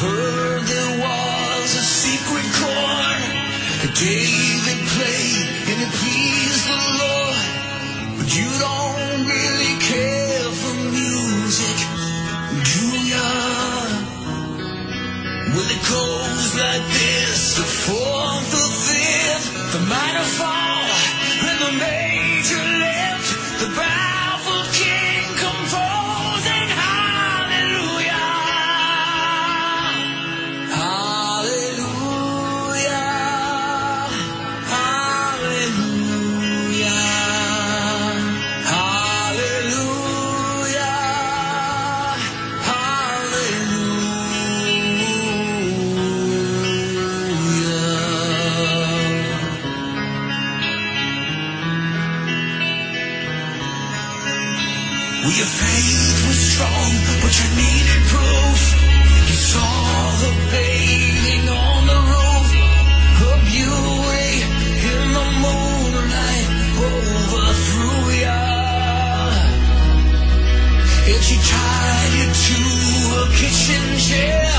heard there was a secret chord that David played and it pleased the Lord. But you don't really care for music, do ya? Well, it goes like this the fourth, the fifth, the minor fall, and the major Your faith was strong, but you needed proof. You saw the painting on the roof, her beauty in the moonlight overthrew you. And she tied you to a kitchen chair.